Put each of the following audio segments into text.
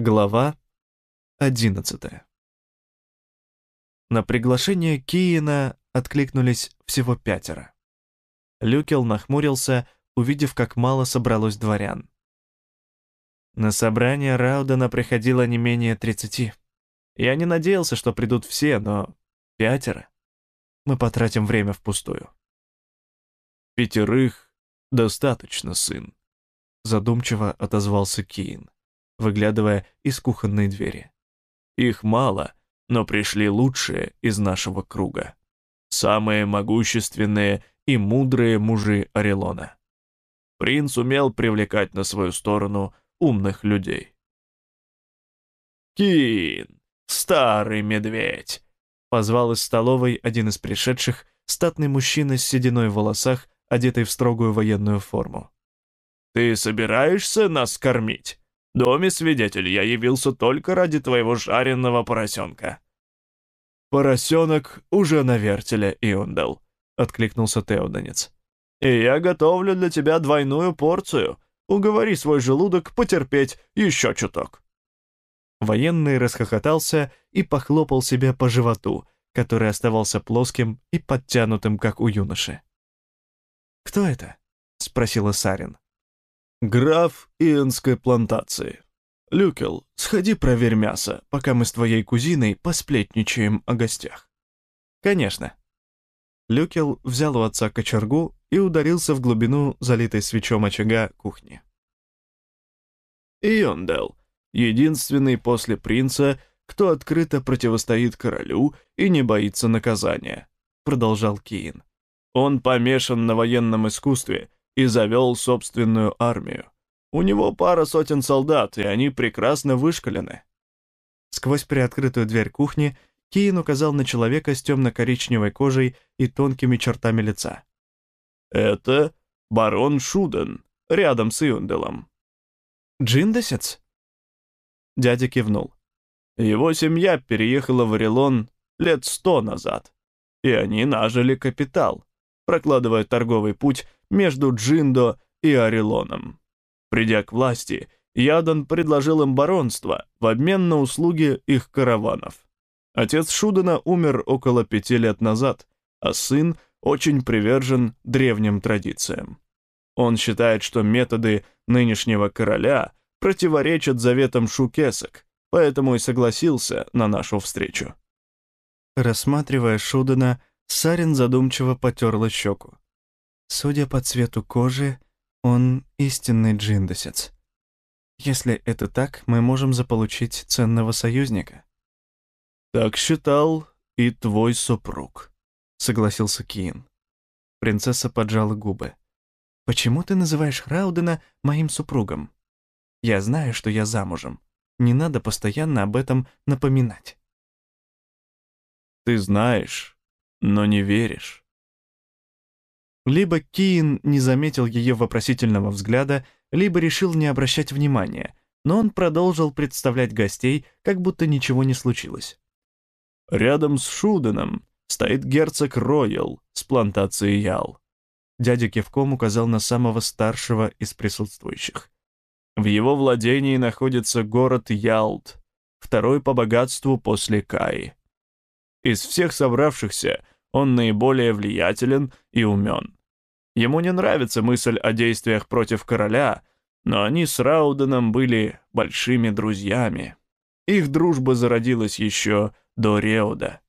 Глава 11 На приглашение Киина откликнулись всего пятеро. Люкел нахмурился, увидев, как мало собралось дворян. На собрание Раудена приходило не менее тридцати. Я не надеялся, что придут все, но пятеро. Мы потратим время впустую. «Пятерых достаточно, сын», — задумчиво отозвался Киин выглядывая из кухонной двери. «Их мало, но пришли лучшие из нашего круга. Самые могущественные и мудрые мужи Орелона. Принц умел привлекать на свою сторону умных людей». «Кин, старый медведь!» — позвал из столовой один из пришедших, статный мужчина с сединой в волосах, одетый в строгую военную форму. «Ты собираешься нас кормить?» Доме свидетель, я явился только ради твоего жареного поросенка». «Поросенок уже на вертеле, Иондел», — откликнулся Теодонец. «И я готовлю для тебя двойную порцию. Уговори свой желудок потерпеть еще чуток». Военный расхохотался и похлопал себя по животу, который оставался плоским и подтянутым, как у юноши. «Кто это?» — спросила Сарин. «Граф Иенской плантации. Люкел, сходи проверь мясо, пока мы с твоей кузиной посплетничаем о гостях». «Конечно». Люкел взял у отца кочергу и ударился в глубину залитой свечом очага кухни. Иондел, единственный после принца, кто открыто противостоит королю и не боится наказания», — продолжал Киин. «Он помешан на военном искусстве и завел собственную армию. У него пара сотен солдат, и они прекрасно вышкалены. Сквозь приоткрытую дверь кухни Киин указал на человека с темно-коричневой кожей и тонкими чертами лица. «Это барон Шуден, рядом с Юнделом». «Джиндесец?» Дядя кивнул. Его семья переехала в Орелон лет сто назад, и они нажили капитал, прокладывая торговый путь между Джиндо и Орелоном. Придя к власти, Ядан предложил им баронство в обмен на услуги их караванов. Отец Шудена умер около пяти лет назад, а сын очень привержен древним традициям. Он считает, что методы нынешнего короля противоречат заветам шукесок, поэтому и согласился на нашу встречу. Рассматривая Шудена, Сарин задумчиво потерла щеку. Судя по цвету кожи, он истинный джиндосец. Если это так, мы можем заполучить ценного союзника. «Так считал и твой супруг», — согласился Киин. Принцесса поджала губы. «Почему ты называешь Раудена моим супругом? Я знаю, что я замужем. Не надо постоянно об этом напоминать». «Ты знаешь, но не веришь». Либо Киин не заметил ее вопросительного взгляда, либо решил не обращать внимания, но он продолжил представлять гостей, как будто ничего не случилось. «Рядом с Шуденом стоит герцог Роял с плантации Ял». Дядя кивком указал на самого старшего из присутствующих. В его владении находится город Ялт, второй по богатству после Каи. Из всех собравшихся он наиболее влиятелен и умен. Ему не нравится мысль о действиях против короля, но они с Рауденом были большими друзьями. Их дружба зародилась еще до Реуда.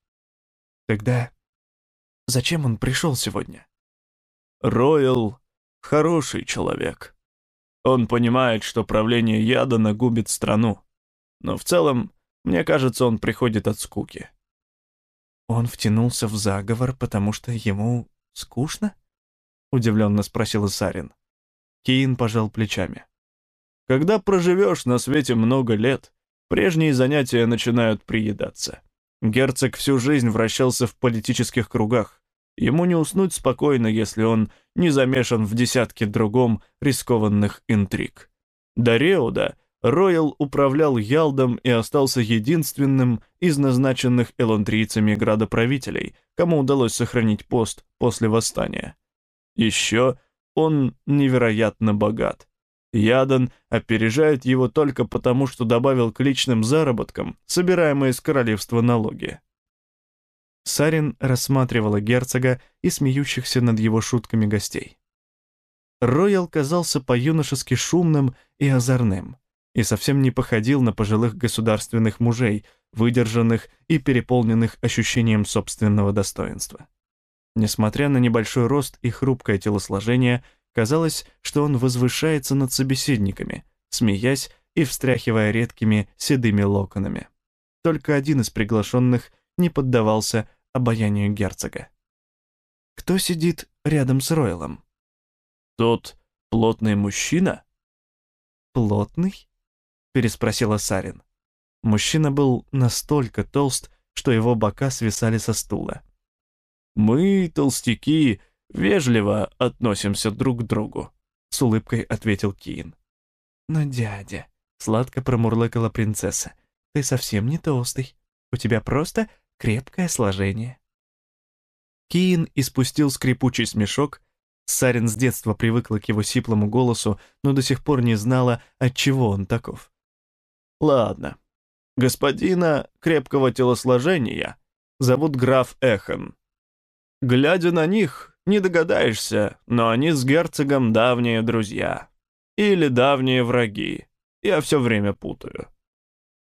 Тогда зачем он пришел сегодня? Ройл — хороший человек. Он понимает, что правление Ядана губит страну. Но в целом, мне кажется, он приходит от скуки. Он втянулся в заговор, потому что ему скучно? — удивленно спросил Сарин. Киин пожал плечами. «Когда проживешь на свете много лет, прежние занятия начинают приедаться. Герцог всю жизнь вращался в политических кругах. Ему не уснуть спокойно, если он не замешан в десятке другом рискованных интриг. До Реуда Роял управлял Ялдом и остался единственным из назначенных элонтрийцами градоправителей, кому удалось сохранить пост после восстания. Еще он невероятно богат. Ядан опережает его только потому, что добавил к личным заработкам собираемые с королевства налоги. Сарин рассматривала герцога и смеющихся над его шутками гостей. Роял казался по-юношески шумным и озорным, и совсем не походил на пожилых государственных мужей, выдержанных и переполненных ощущением собственного достоинства. Несмотря на небольшой рост и хрупкое телосложение, казалось, что он возвышается над собеседниками, смеясь и встряхивая редкими седыми локонами. Только один из приглашенных не поддавался обаянию герцога. «Кто сидит рядом с Ройлом?» «Тот плотный мужчина?» «Плотный?» — переспросила Сарин. Мужчина был настолько толст, что его бока свисали со стула. «Мы, толстяки, вежливо относимся друг к другу», — с улыбкой ответил Киин. «Но, дядя», — сладко промурлыкала принцесса, — «ты совсем не толстый. У тебя просто крепкое сложение». Киин испустил скрипучий смешок. Сарин с детства привыкла к его сиплому голосу, но до сих пор не знала, от чего он таков. «Ладно. Господина крепкого телосложения зовут граф Эхан. Глядя на них, не догадаешься, но они с герцогом давние друзья. Или давние враги. Я все время путаю».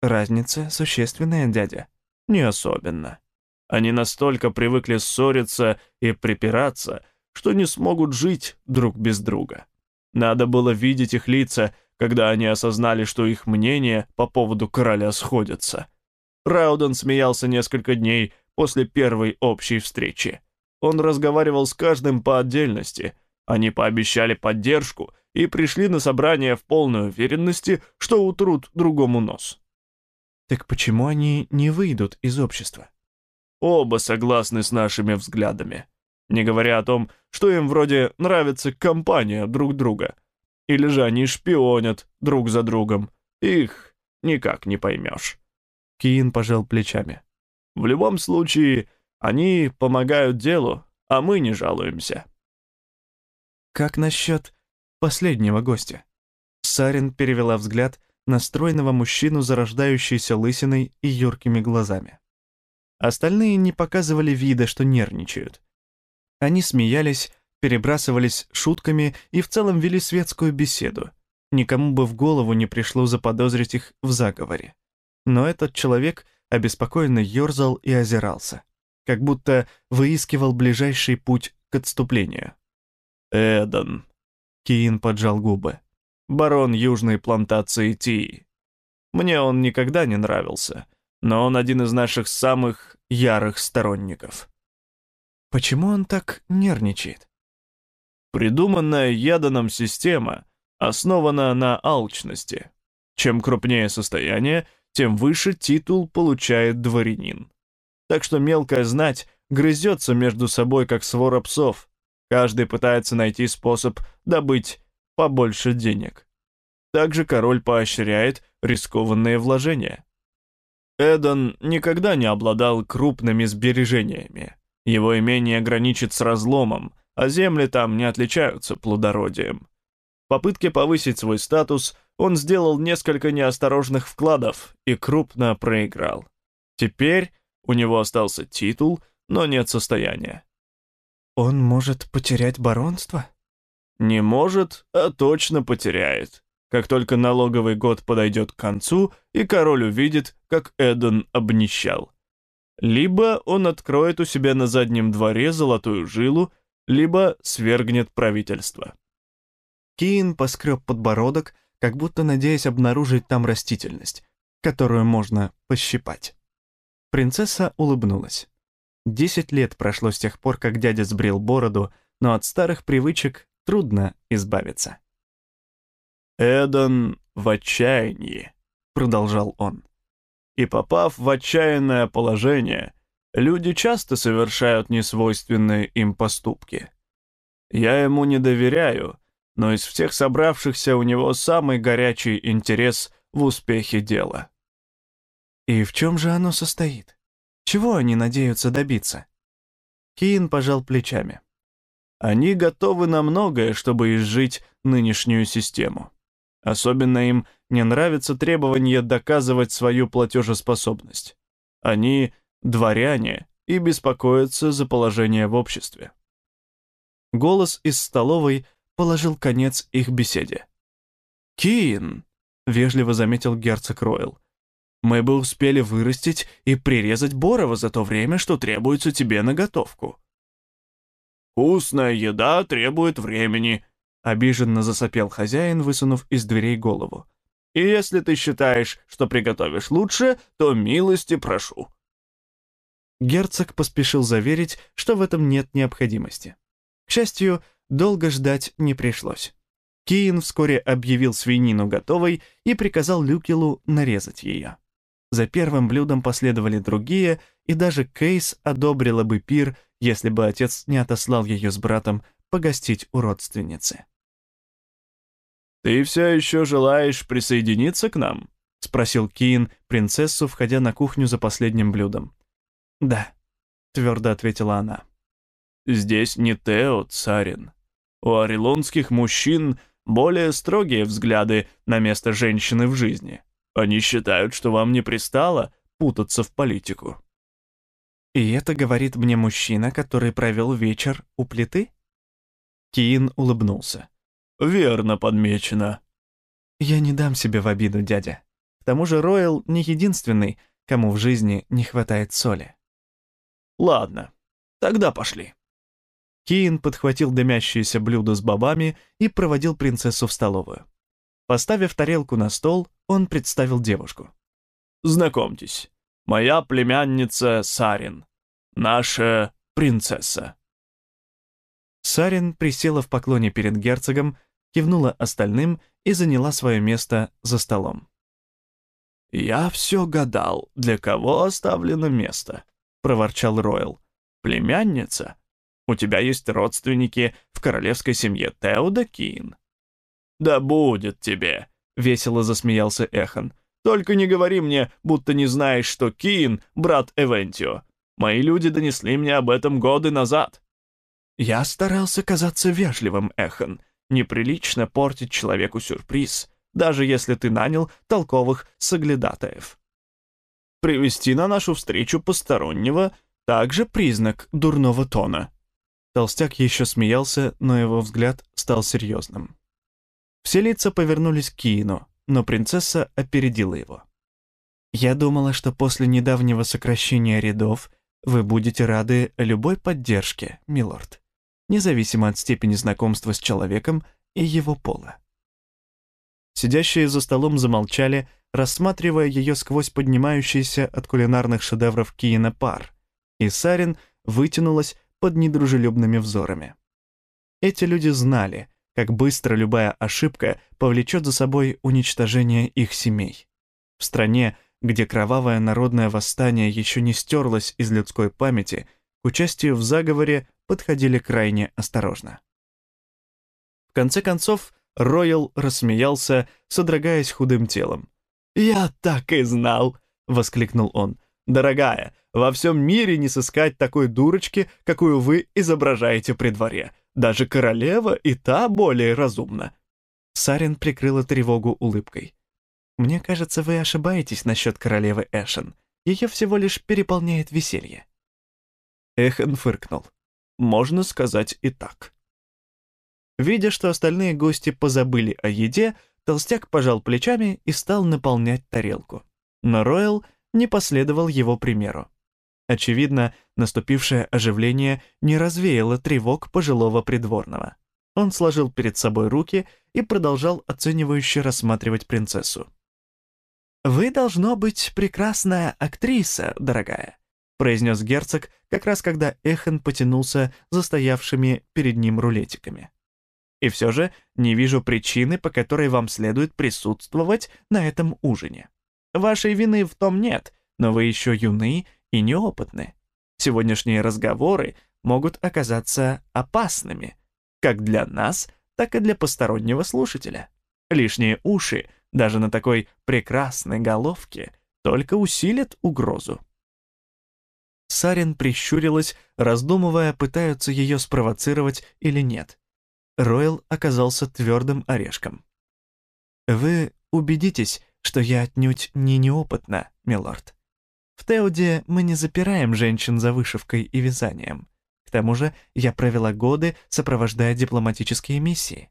«Разница существенная, дядя», не особенно. Они настолько привыкли ссориться и припираться, что не смогут жить друг без друга. Надо было видеть их лица, когда они осознали, что их мнения по поводу короля сходятся. Рауден смеялся несколько дней после первой общей встречи. Он разговаривал с каждым по отдельности. Они пообещали поддержку и пришли на собрание в полной уверенности, что утрут другому нос. Так почему они не выйдут из общества? Оба согласны с нашими взглядами. Не говоря о том, что им вроде нравится компания друг друга. Или же они шпионят друг за другом. Их никак не поймешь. Киин пожал плечами. В любом случае, они помогают делу, а мы не жалуемся. Как насчет последнего гостя? Сарин перевела взгляд на стройного мужчину, зарождающейся лысиной и юркими глазами. Остальные не показывали вида, что нервничают. Они смеялись, перебрасывались шутками и в целом вели светскую беседу. Никому бы в голову не пришло заподозрить их в заговоре. Но этот человек обеспокоенно ерзал и озирался, как будто выискивал ближайший путь к отступлению. «Эдан», — Киин поджал губы барон южной плантации Ти. Мне он никогда не нравился, но он один из наших самых ярых сторонников. Почему он так нервничает? Придуманная Яданом система основана на алчности. Чем крупнее состояние, тем выше титул получает дворянин. Так что мелкая знать грызется между собой, как свора псов. Каждый пытается найти способ добыть побольше денег. Также король поощряет рискованные вложения. Эдон никогда не обладал крупными сбережениями. Его имение граничит с разломом, а земли там не отличаются плодородием. В попытке повысить свой статус он сделал несколько неосторожных вкладов и крупно проиграл. Теперь у него остался титул, но нет состояния. Он может потерять баронство? Не может, а точно потеряет. Как только налоговый год подойдет к концу, и король увидит, как Эдон обнищал. Либо он откроет у себя на заднем дворе золотую жилу, либо свергнет правительство. Киин поскреб подбородок, как будто надеясь обнаружить там растительность, которую можно пощипать. Принцесса улыбнулась. Десять лет прошло с тех пор, как дядя сбрил бороду, но от старых привычек трудно избавиться. «Эдон в отчаянии», — продолжал он. «И попав в отчаянное положение, люди часто совершают несвойственные им поступки. Я ему не доверяю, но из всех собравшихся у него самый горячий интерес в успехе дела». «И в чем же оно состоит? Чего они надеются добиться?» Киин пожал плечами. Они готовы на многое, чтобы изжить нынешнюю систему. Особенно им не нравится требование доказывать свою платежеспособность. Они дворяне и беспокоятся за положение в обществе. Голос из столовой положил конец их беседе. «Кин!» — вежливо заметил герцог Ройл. «Мы бы успели вырастить и прирезать Борова за то время, что требуется тебе на готовку». «Вкусная еда требует времени», — обиженно засопел хозяин, высунув из дверей голову. «И если ты считаешь, что приготовишь лучше, то милости прошу». Герцог поспешил заверить, что в этом нет необходимости. К счастью, долго ждать не пришлось. Киин вскоре объявил свинину готовой и приказал Люкелу нарезать ее. За первым блюдом последовали другие, и даже Кейс одобрила бы пир, если бы отец не отослал ее с братом погостить у родственницы. «Ты все еще желаешь присоединиться к нам?» — спросил Киин принцессу, входя на кухню за последним блюдом. «Да», — твердо ответила она. «Здесь не Тео, царин. У орелонских мужчин более строгие взгляды на место женщины в жизни. Они считают, что вам не пристало путаться в политику». «И это говорит мне мужчина, который провел вечер у плиты?» Киин улыбнулся. «Верно подмечено». «Я не дам себе в обиду, дядя. К тому же Ройл не единственный, кому в жизни не хватает соли». «Ладно, тогда пошли». Киин подхватил дымящееся блюдо с бобами и проводил принцессу в столовую. Поставив тарелку на стол, он представил девушку. «Знакомьтесь, моя племянница Сарин, наша принцесса». Сарин присела в поклоне перед герцогом, кивнула остальным и заняла свое место за столом. «Я все гадал, для кого оставлено место», — проворчал Ройл. «Племянница? У тебя есть родственники в королевской семье Теода Кин». «Да будет тебе», — весело засмеялся Эхан. «Только не говори мне, будто не знаешь, что Кин — брат Эвентио. Мои люди донесли мне об этом годы назад». «Я старался казаться вежливым, Эхан. Неприлично портить человеку сюрприз, даже если ты нанял толковых соглядатаев». Привести на нашу встречу постороннего — также признак дурного тона». Толстяк еще смеялся, но его взгляд стал серьезным. Все лица повернулись к Киину, но принцесса опередила его. «Я думала, что после недавнего сокращения рядов вы будете рады любой поддержке, милорд, независимо от степени знакомства с человеком и его пола». Сидящие за столом замолчали, рассматривая ее сквозь поднимающийся от кулинарных шедевров Киена пар, и Сарин вытянулась под недружелюбными взорами. Эти люди знали, как быстро любая ошибка повлечет за собой уничтожение их семей. В стране, где кровавое народное восстание еще не стерлось из людской памяти, к участию в заговоре подходили крайне осторожно. В конце концов, Роял рассмеялся, содрогаясь худым телом. «Я так и знал!» — воскликнул он. «Дорогая, во всем мире не сыскать такой дурочки, какую вы изображаете при дворе. Даже королева и та более разумна». Сарин прикрыла тревогу улыбкой. «Мне кажется, вы ошибаетесь насчет королевы Эшен. Ее всего лишь переполняет веселье». Эхен фыркнул. «Можно сказать и так». Видя, что остальные гости позабыли о еде, толстяк пожал плечами и стал наполнять тарелку. Но Ройл не последовал его примеру. Очевидно, наступившее оживление не развеяло тревог пожилого придворного. Он сложил перед собой руки и продолжал оценивающе рассматривать принцессу. «Вы, должно быть, прекрасная актриса, дорогая», произнес герцог, как раз когда Эхен потянулся за стоявшими перед ним рулетиками. И все же не вижу причины, по которой вам следует присутствовать на этом ужине. Вашей вины в том нет, но вы еще юны и неопытны. Сегодняшние разговоры могут оказаться опасными, как для нас, так и для постороннего слушателя. Лишние уши, даже на такой прекрасной головке, только усилят угрозу. Сарин прищурилась, раздумывая, пытаются ее спровоцировать или нет. Ройл оказался твердым орешком. Вы убедитесь, что я отнюдь не неопытна, милорд. В Теуде мы не запираем женщин за вышивкой и вязанием. К тому же я провела годы, сопровождая дипломатические миссии.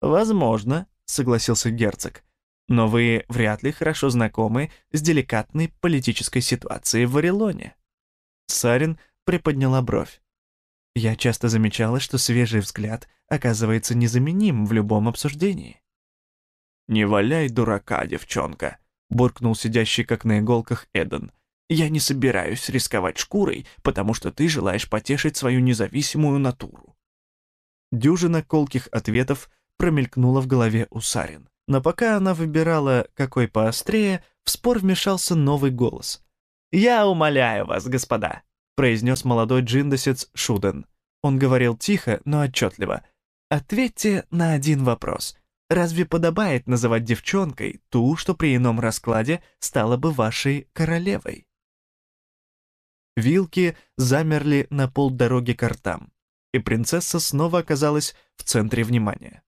«Возможно», — согласился герцог, «но вы вряд ли хорошо знакомы с деликатной политической ситуацией в Вавилоне». Сарин приподняла бровь. Я часто замечала, что свежий взгляд оказывается незаменим в любом обсуждении. «Не валяй дурака, девчонка», — буркнул сидящий как на иголках Эден. «Я не собираюсь рисковать шкурой, потому что ты желаешь потешить свою независимую натуру». Дюжина колких ответов промелькнула в голове у Сарин. Но пока она выбирала, какой поострее, в спор вмешался новый голос. «Я умоляю вас, господа», — произнес молодой джиндосец Шуден. Он говорил тихо, но отчетливо. «Ответьте на один вопрос. Разве подобает называть девчонкой ту, что при ином раскладе стала бы вашей королевой?» Вилки замерли на полдороги к ртам, и принцесса снова оказалась в центре внимания.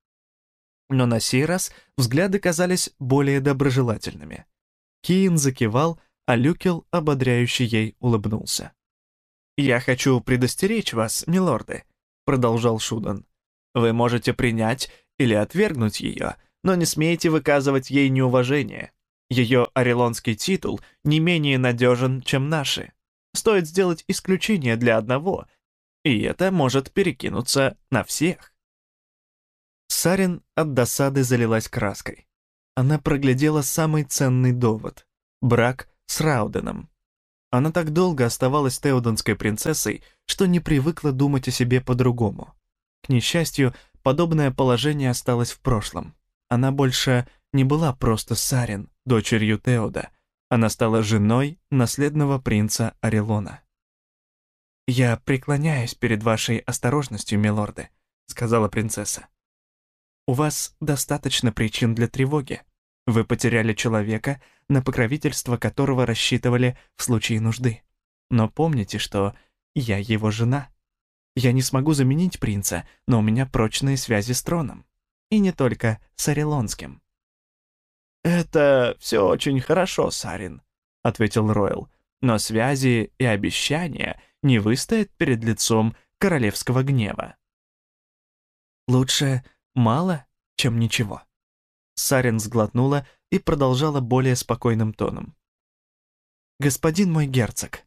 Но на сей раз взгляды казались более доброжелательными. Киин закивал, а Люкел ободряюще ей улыбнулся. «Я хочу предостеречь вас, милорды», — продолжал Шудан. «Вы можете принять или отвергнуть ее, но не смейте выказывать ей неуважение. Ее орелонский титул не менее надежен, чем наши. Стоит сделать исключение для одного, и это может перекинуться на всех. Сарин от досады залилась краской. Она проглядела самый ценный довод — брак с Рауденом. Она так долго оставалась теодонской принцессой, что не привыкла думать о себе по-другому. К несчастью, подобное положение осталось в прошлом. Она больше не была просто Сарин, дочерью Теода. Она стала женой наследного принца Орелона. «Я преклоняюсь перед вашей осторожностью, милорды», — сказала принцесса. «У вас достаточно причин для тревоги. Вы потеряли человека, на покровительство которого рассчитывали в случае нужды. Но помните, что я его жена». Я не смогу заменить принца, но у меня прочные связи с троном. И не только с Орелонским». «Это все очень хорошо, Сарин», — ответил Ройл. «Но связи и обещания не выстоят перед лицом королевского гнева». «Лучше мало, чем ничего». Сарин сглотнула и продолжала более спокойным тоном. «Господин мой герцог,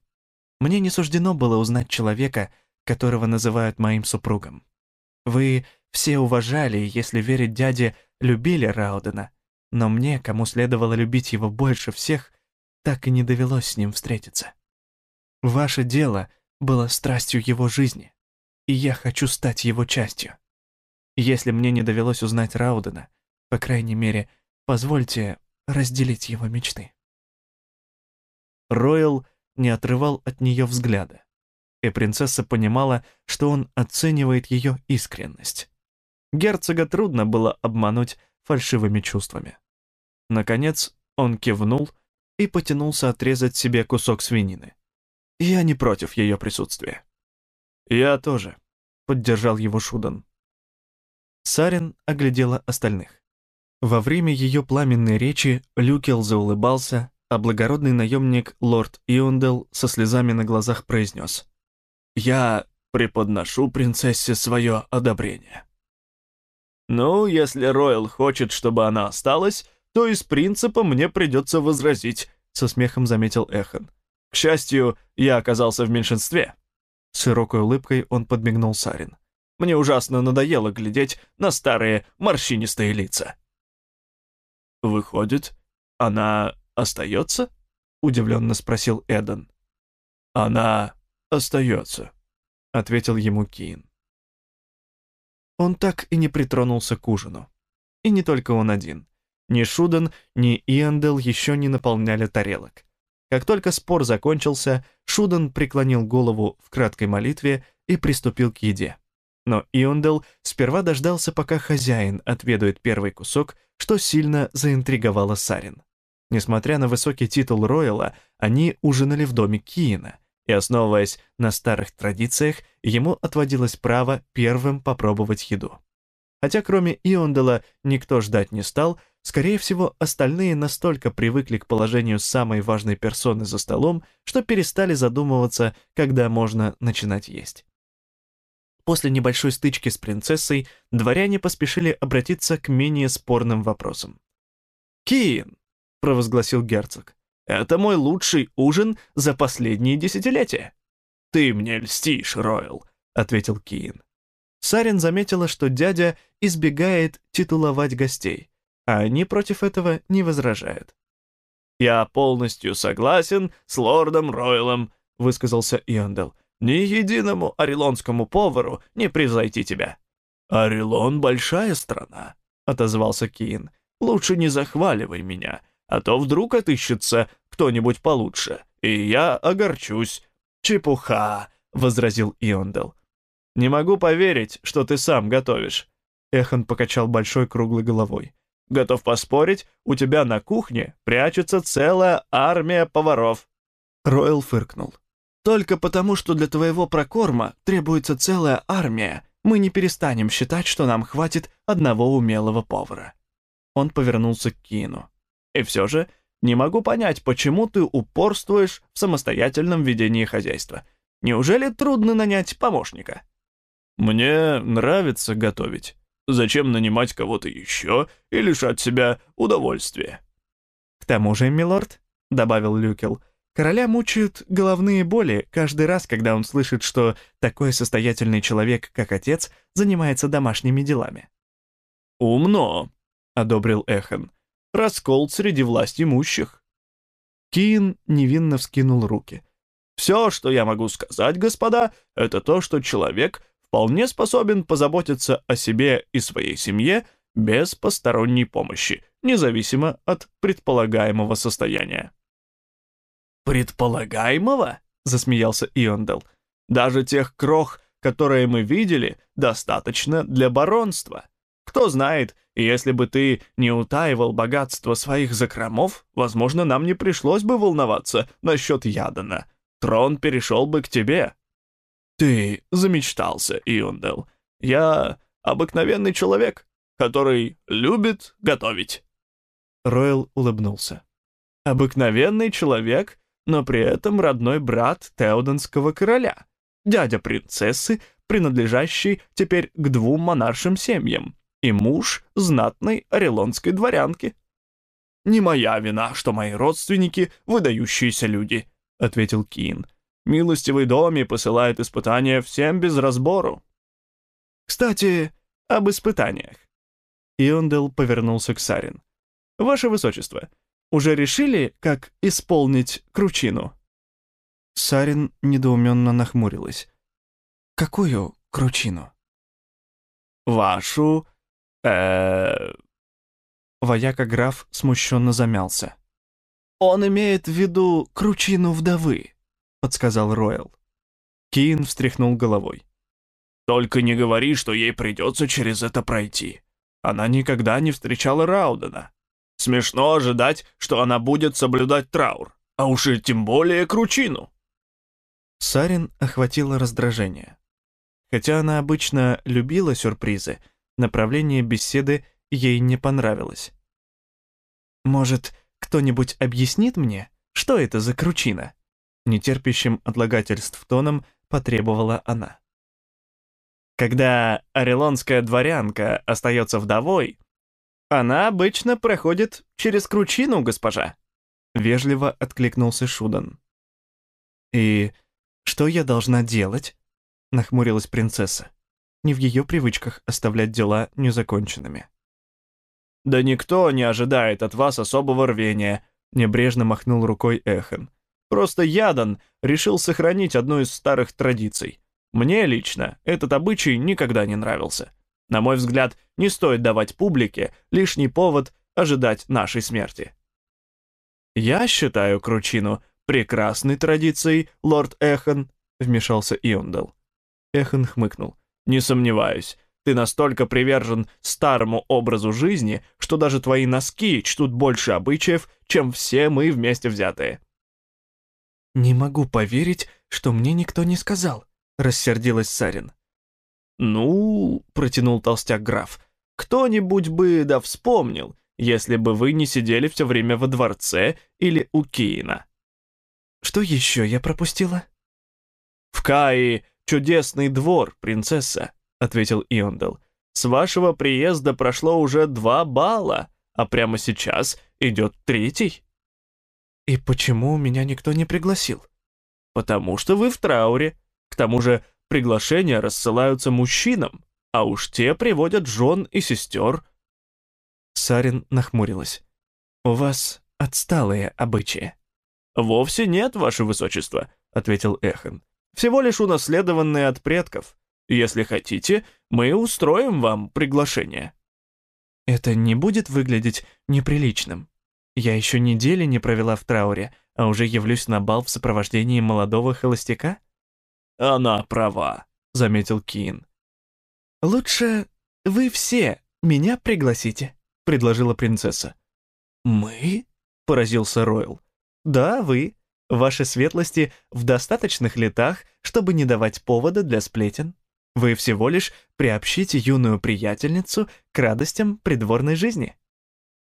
мне не суждено было узнать человека, которого называют моим супругом. Вы все уважали, если верить дяде, любили Раудена, но мне, кому следовало любить его больше всех, так и не довелось с ним встретиться. Ваше дело было страстью его жизни, и я хочу стать его частью. Если мне не довелось узнать Раудена, по крайней мере, позвольте разделить его мечты. Ройл не отрывал от нее взгляда и принцесса понимала, что он оценивает ее искренность. Герцога трудно было обмануть фальшивыми чувствами. Наконец он кивнул и потянулся отрезать себе кусок свинины. Я не против ее присутствия. «Я тоже», — поддержал его Шудан. Сарин оглядела остальных. Во время ее пламенной речи Люкел заулыбался, а благородный наемник лорд Иондел со слезами на глазах произнес. Я преподношу принцессе свое одобрение. Ну, если Ройл хочет, чтобы она осталась, то из принципа мне придется возразить, со смехом заметил Эхан. К счастью, я оказался в меньшинстве. С широкой улыбкой он подмигнул Сарин. Мне ужасно надоело глядеть на старые морщинистые лица. «Выходит, она остается?» — удивленно спросил Эден. «Она остается», — ответил ему Киин. Он так и не притронулся к ужину. И не только он один. Ни Шуден, ни Иандел еще не наполняли тарелок. Как только спор закончился, Шуден преклонил голову в краткой молитве и приступил к еде. Но Иондел сперва дождался, пока хозяин отведает первый кусок, что сильно заинтриговало Сарин. Несмотря на высокий титул Ройла, они ужинали в доме Киина, и, основываясь на старых традициях, ему отводилось право первым попробовать еду. Хотя кроме Иондела никто ждать не стал, скорее всего, остальные настолько привыкли к положению самой важной персоны за столом, что перестали задумываться, когда можно начинать есть. После небольшой стычки с принцессой дворяне поспешили обратиться к менее спорным вопросам. «Киин!» — провозгласил герцог. «Это мой лучший ужин за последние десятилетия». «Ты мне льстишь, Ройл», — ответил Киин. Сарин заметила, что дядя избегает титуловать гостей, а они против этого не возражают. «Я полностью согласен с лордом Ройлом», — высказался Иондел. «Ни единому орелонскому повару не превзойти тебя». «Орелон — большая страна», — отозвался Киин. «Лучше не захваливай меня, а то вдруг отыщется кто-нибудь получше, и я огорчусь». «Чепуха», — возразил Иондел. «Не могу поверить, что ты сам готовишь». Эхон покачал большой круглой головой. «Готов поспорить, у тебя на кухне прячется целая армия поваров». Ройл фыркнул. «Только потому, что для твоего прокорма требуется целая армия, мы не перестанем считать, что нам хватит одного умелого повара». Он повернулся к Кину. «И все же, не могу понять, почему ты упорствуешь в самостоятельном ведении хозяйства. Неужели трудно нанять помощника?» Мне нравится готовить. Зачем нанимать кого-то еще и лишать себя удовольствия? К тому же, милорд, — добавил Люкел, — короля мучают головные боли каждый раз, когда он слышит, что такой состоятельный человек, как отец, занимается домашними делами. «Умно», — одобрил Эхан. «Раскол среди власть имущих». Киин невинно вскинул руки. «Все, что я могу сказать, господа, это то, что человек — вполне способен позаботиться о себе и своей семье без посторонней помощи, независимо от предполагаемого состояния. «Предполагаемого?» — засмеялся Иондел. «Даже тех крох, которые мы видели, достаточно для баронства. Кто знает, если бы ты не утаивал богатство своих закромов, возможно, нам не пришлось бы волноваться насчет Ядана. Трон перешел бы к тебе». «Ты замечтался, Иондел. Я обыкновенный человек, который любит готовить». Ройл улыбнулся. «Обыкновенный человек, но при этом родной брат Теоденского короля, дядя принцессы, принадлежащий теперь к двум монаршим семьям, и муж знатной орелонской дворянки». «Не моя вина, что мои родственники — выдающиеся люди», — ответил Кин. Милостивый Доми посылает испытания всем без разбору. Кстати, об испытаниях. Иондел повернулся к Сарин. Ваше Высочество, уже решили, как исполнить кручину? Сарин недоуменно нахмурилась. Какую кручину? Вашу... э Вояка-граф смущенно замялся. Он имеет в виду кручину вдовы подсказал Ройл. Киин встряхнул головой. «Только не говори, что ей придется через это пройти. Она никогда не встречала Раудена. Смешно ожидать, что она будет соблюдать траур, а уж и тем более кручину». Сарин охватило раздражение. Хотя она обычно любила сюрпризы, направление беседы ей не понравилось. «Может, кто-нибудь объяснит мне, что это за кручина?» нетерпящим отлагательств тоном потребовала она. Когда орелонская дворянка остается вдовой, она обычно проходит через кручину, госпожа. Вежливо откликнулся Шудан. «И что я должна делать?» — нахмурилась принцесса. Не в ее привычках оставлять дела незаконченными. «Да никто не ожидает от вас особого рвения», — небрежно махнул рукой Эхан. Просто Ядан решил сохранить одну из старых традиций. Мне лично этот обычай никогда не нравился. На мой взгляд, не стоит давать публике лишний повод ожидать нашей смерти. «Я считаю кручину прекрасной традицией, лорд Эхан», — вмешался Иондел. Эхан хмыкнул. «Не сомневаюсь, ты настолько привержен старому образу жизни, что даже твои носки чтут больше обычаев, чем все мы вместе взятые. «Не могу поверить, что мне никто не сказал», — рассердилась Сарин. «Ну», — протянул толстяк граф, кто-нибудь бы да вспомнил, если бы вы не сидели все время во дворце или у Киина. Что еще я пропустила? В Каи чудесный двор, принцесса, ответил Иондел. С вашего приезда прошло уже два балла, а прямо сейчас идет третий. И почему меня никто не пригласил? Потому что вы в трауре. К тому же приглашения рассылаются мужчинам, а уж те приводят жен и сестер. Сарин нахмурилась. «У вас отсталые обычаи». «Вовсе нет, ваше высочество», — ответил Эхан. «Всего лишь унаследованные от предков. Если хотите, мы устроим вам приглашение». «Это не будет выглядеть неприличным. Я еще недели не провела в трауре, а уже явлюсь на бал в сопровождении молодого холостяка?» «Она права», — заметил Кин. «Лучше вы все меня пригласите», — предложила принцесса. «Мы?» — поразился Ройл. «Да, вы. Ваши светлости в достаточных летах, чтобы не давать повода для сплетен. Вы всего лишь приобщите юную приятельницу к радостям придворной жизни».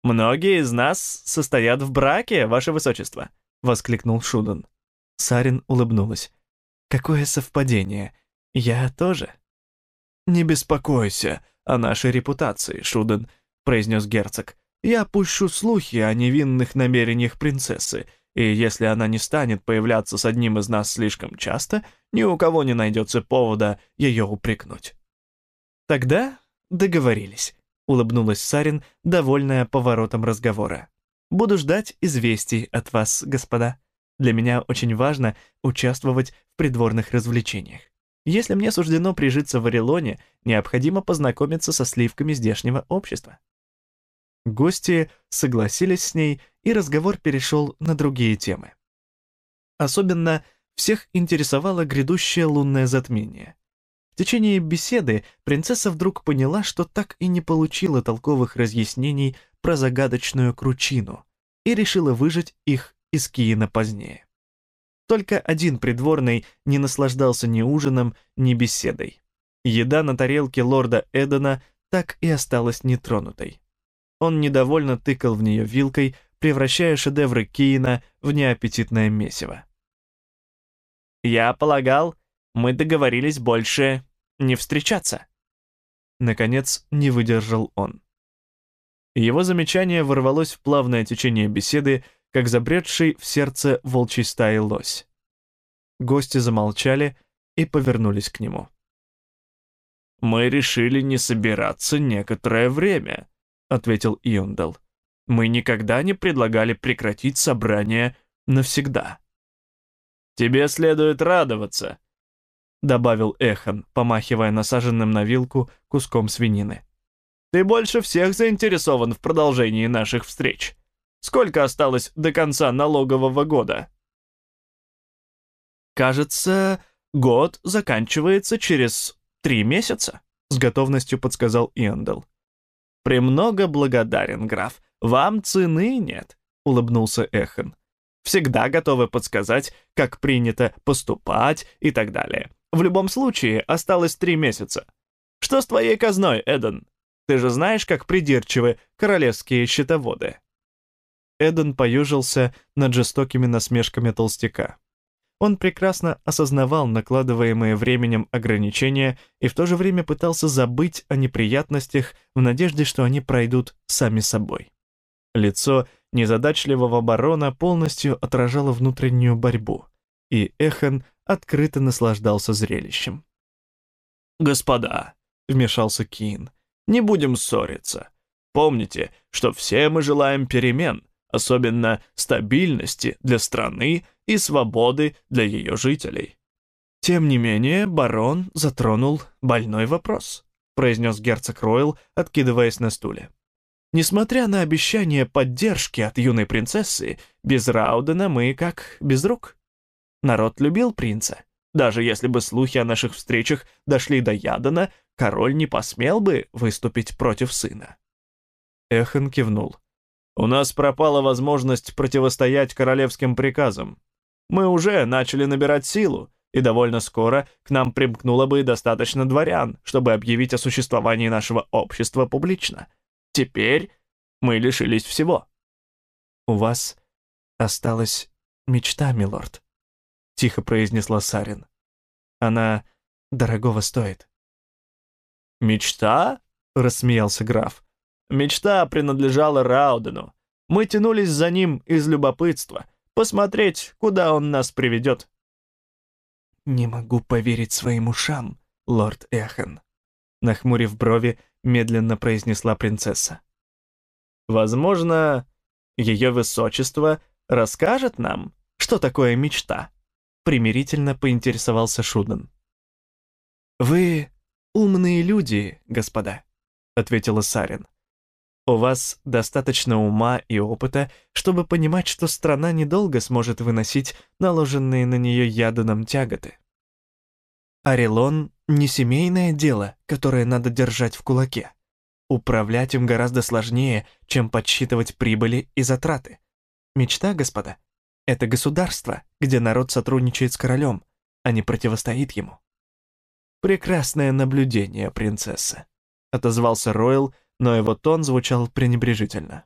«Многие из нас состоят в браке, ваше высочество», — воскликнул Шудан. Сарин улыбнулась. «Какое совпадение. Я тоже». «Не беспокойся о нашей репутации, Шуден», — произнес герцог. «Я пущу слухи о невинных намерениях принцессы, и если она не станет появляться с одним из нас слишком часто, ни у кого не найдется повода ее упрекнуть». «Тогда договорились», — улыбнулась Сарин, довольная поворотом разговора. «Буду ждать известий от вас, господа. Для меня очень важно участвовать в придворных развлечениях. Если мне суждено прижиться в Орелоне, необходимо познакомиться со сливками здешнего общества. Гости согласились с ней, и разговор перешел на другие темы. Особенно всех интересовало грядущее лунное затмение. В течение беседы принцесса вдруг поняла, что так и не получила толковых разъяснений про загадочную кручину и решила выжать их из Киина позднее. Только один придворный не наслаждался ни ужином, ни беседой. Еда на тарелке лорда Эдена так и осталась нетронутой. Он недовольно тыкал в нее вилкой, превращая шедевры Киина в неаппетитное месиво. «Я полагал, мы договорились больше не встречаться». Наконец, не выдержал он. Его замечание ворвалось в плавное течение беседы, как забредший в сердце волчьей стаи лось. Гости замолчали и повернулись к нему. «Мы решили не собираться некоторое время», — ответил Иондал. «Мы никогда не предлагали прекратить собрание навсегда». «Тебе следует радоваться», — добавил Эхан, помахивая насаженным на вилку куском свинины. «Ты больше всех заинтересован в продолжении наших встреч». Сколько осталось до конца налогового года? Кажется, год заканчивается через три месяца, с готовностью подсказал Иэндл. «Премного благодарен, граф. Вам цены нет», — улыбнулся Эхан. «Всегда готовы подсказать, как принято поступать и так далее. В любом случае, осталось три месяца. Что с твоей казной, Эден? Ты же знаешь, как придирчивы королевские счетоводы». Эден поюжился над жестокими насмешками толстяка. Он прекрасно осознавал накладываемые временем ограничения и в то же время пытался забыть о неприятностях в надежде, что они пройдут сами собой. Лицо незадачливого барона полностью отражало внутреннюю борьбу, и Эхан открыто наслаждался зрелищем. «Господа», — вмешался Кин, — «не будем ссориться. Помните, что все мы желаем перемен, особенно стабильности для страны и свободы для ее жителей. Тем не менее, барон затронул больной вопрос, произнес герцог Ройл, откидываясь на стуле. Несмотря на обещание поддержки от юной принцессы, без Раудена мы как без рук. Народ любил принца. Даже если бы слухи о наших встречах дошли до Ядана, король не посмел бы выступить против сына. Эхан кивнул. У нас пропала возможность противостоять королевским приказам. Мы уже начали набирать силу, и довольно скоро к нам примкнуло бы достаточно дворян, чтобы объявить о существовании нашего общества публично. Теперь мы лишились всего». «У вас осталась мечта, милорд», — тихо произнесла Сарин. «Она дорогого стоит». «Мечта?» — рассмеялся граф. «Мечта принадлежала Раудену. Мы тянулись за ним из любопытства, посмотреть, куда он нас приведет». «Не могу поверить своим ушам, лорд Эхен», — нахмурив брови, медленно произнесла принцесса. «Возможно, ее высочество расскажет нам, что такое мечта?» Примирительно поинтересовался Шуден. «Вы умные люди, господа», — ответила Сарин. «У вас достаточно ума и опыта, чтобы понимать, что страна недолго сможет выносить наложенные на нее яданом тяготы. Орелон — не семейное дело, которое надо держать в кулаке. Управлять им гораздо сложнее, чем подсчитывать прибыли и затраты. Мечта, господа, — это государство, где народ сотрудничает с королем, а не противостоит ему. «Прекрасное наблюдение, принцесса», — отозвался Ройл, но его тон звучал пренебрежительно.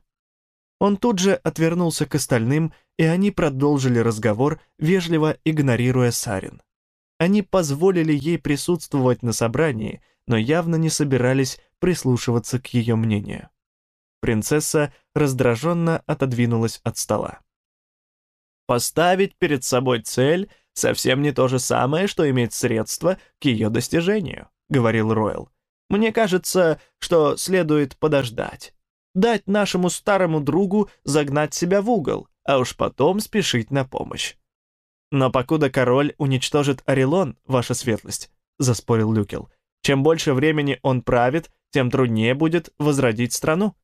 Он тут же отвернулся к остальным, и они продолжили разговор, вежливо игнорируя Сарин. Они позволили ей присутствовать на собрании, но явно не собирались прислушиваться к ее мнению. Принцесса раздраженно отодвинулась от стола. «Поставить перед собой цель совсем не то же самое, что иметь средства к ее достижению», — говорил Ройл. «Мне кажется, что следует подождать. Дать нашему старому другу загнать себя в угол, а уж потом спешить на помощь. «Но покуда король уничтожит Орелон, ваша светлость», — заспорил Люкел, «чем больше времени он правит, тем труднее будет возродить страну».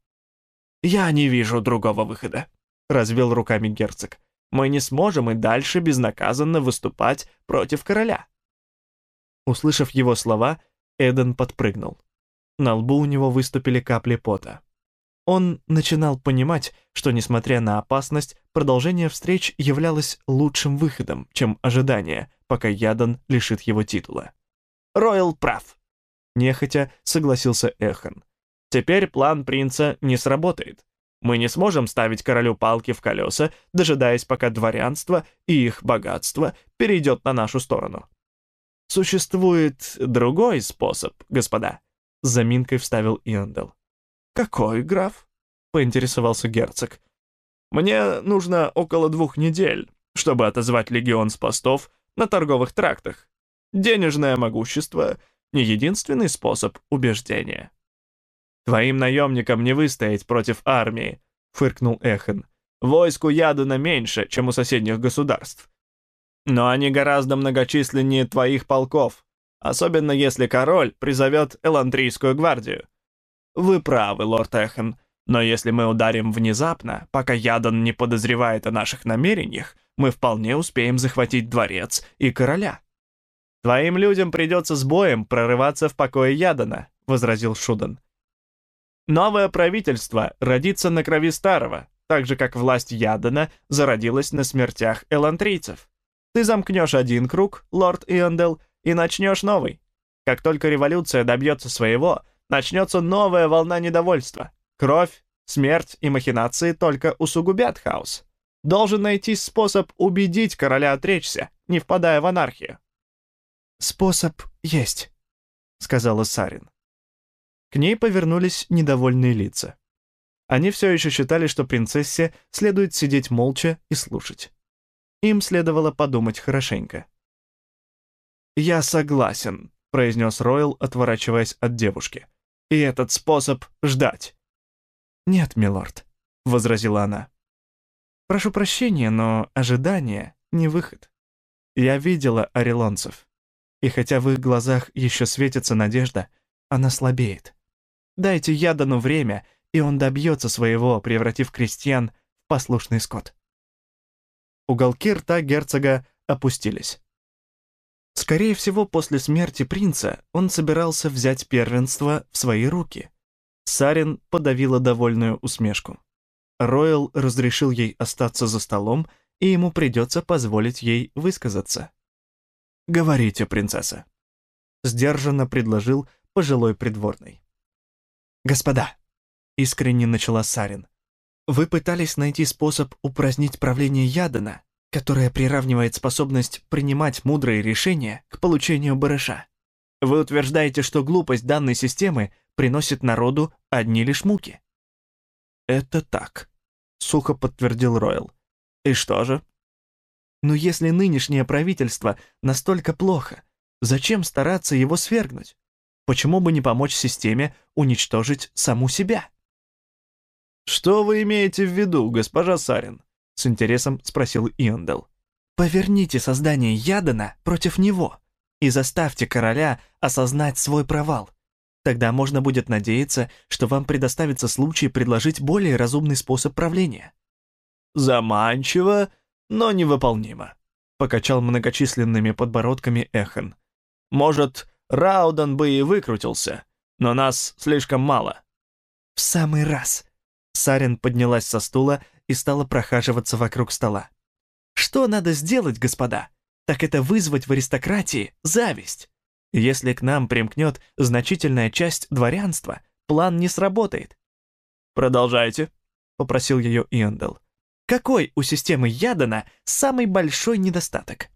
«Я не вижу другого выхода», — развел руками герцог. «Мы не сможем и дальше безнаказанно выступать против короля». Услышав его слова, Эден подпрыгнул. На лбу у него выступили капли пота. Он начинал понимать, что, несмотря на опасность, продолжение встреч являлось лучшим выходом, чем ожидание, пока Ядан лишит его титула. «Ройл прав», — нехотя согласился Эхан. «Теперь план принца не сработает. Мы не сможем ставить королю палки в колеса, дожидаясь, пока дворянство и их богатство перейдет на нашу сторону. Существует другой способ, господа», — с заминкой вставил Иондел. «Какой, граф?» — поинтересовался герцог. «Мне нужно около двух недель, чтобы отозвать легион с постов на торговых трактах. Денежное могущество — не единственный способ убеждения». «Твоим наемникам не выстоять против армии», — фыркнул Эхен. «Войску Ядана меньше, чем у соседних государств. Но они гораздо многочисленнее твоих полков, особенно если король призовет Элантрийскую гвардию. Вы правы, лорд Эхен, но если мы ударим внезапно, пока Ядан не подозревает о наших намерениях, мы вполне успеем захватить дворец и короля. Твоим людям придется с боем прорываться в покое Ядана, возразил Шудан. Новое правительство родится на крови старого, так же, как власть Ядана зародилась на смертях элантрийцев. Ты замкнешь один круг, лорд Иондел, и начнешь новый. Как только революция добьется своего, начнется новая волна недовольства. Кровь, смерть и махинации только усугубят хаос. Должен найти способ убедить короля отречься, не впадая в анархию. «Способ есть», — сказала Сарин. К ней повернулись недовольные лица. Они все еще считали, что принцессе следует сидеть молча и слушать. Им следовало подумать хорошенько. «Я согласен», — произнес Ройл, отворачиваясь от девушки и этот способ ждать». «Нет, милорд», — возразила она. «Прошу прощения, но ожидание — не выход. Я видела орелонцев, и хотя в их глазах еще светится надежда, она слабеет. Дайте Ядану время, и он добьется своего, превратив крестьян в послушный скот». Уголки рта герцога опустились. Скорее всего, после смерти принца он собирался взять первенство в свои руки. Сарин подавила довольную усмешку. Ройл разрешил ей остаться за столом, и ему придется позволить ей высказаться. говорите, принцесса», — сдержанно предложил пожилой придворный. «Господа», — искренне начала Сарин, «вы пытались найти способ упразднить правление Ядана, которое приравнивает способность принимать мудрые решения к получению барыша. Вы утверждаете, что глупость данной системы приносит народу одни лишь муки». «Это так», — сухо подтвердил Ройл. «И что же?» «Но если нынешнее правительство настолько плохо, зачем стараться его свергнуть? Почему бы не помочь системе уничтожить саму себя?» «Что вы имеете в виду, госпожа Сарин?» — с интересом спросил Иондел. «Поверните создание Ядана против него и заставьте короля осознать свой провал. Тогда можно будет надеяться, что вам предоставится случай предложить более разумный способ правления». «Заманчиво, но невыполнимо», — покачал многочисленными подбородками Эхан. «Может, Раудан бы и выкрутился, но нас слишком мало». «В самый раз!» Сарин поднялась со стула и стала прохаживаться вокруг стола. «Что надо сделать, господа? Так это вызвать в аристократии зависть. Если к нам примкнет значительная часть дворянства, план не сработает». «Продолжайте», — попросил ее Иэндел. «Какой у системы Ядана самый большой недостаток?»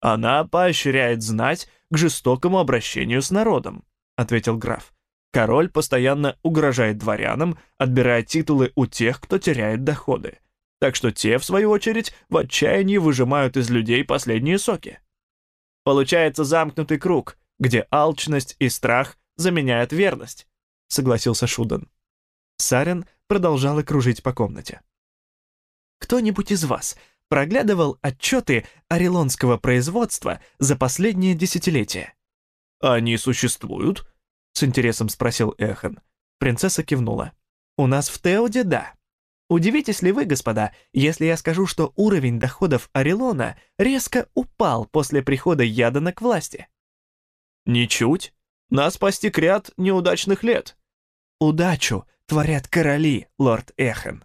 «Она поощряет знать к жестокому обращению с народом», — ответил граф. «Король постоянно угрожает дворянам, отбирая титулы у тех, кто теряет доходы. Так что те, в свою очередь, в отчаянии выжимают из людей последние соки. Получается замкнутый круг, где алчность и страх заменяют верность», — согласился Шудан. Сарен продолжала кружить по комнате. «Кто-нибудь из вас проглядывал отчеты орелонского производства за последние десятилетия. «Они существуют?» — с интересом спросил Эхан. Принцесса кивнула. «У нас в Теоде — да. Удивитесь ли вы, господа, если я скажу, что уровень доходов Орелона резко упал после прихода Ядана к власти?» «Ничуть. Нас постиг ряд неудачных лет». «Удачу творят короли, лорд Эхан».